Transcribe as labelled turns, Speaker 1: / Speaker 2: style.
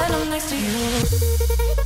Speaker 1: when I'm next to you.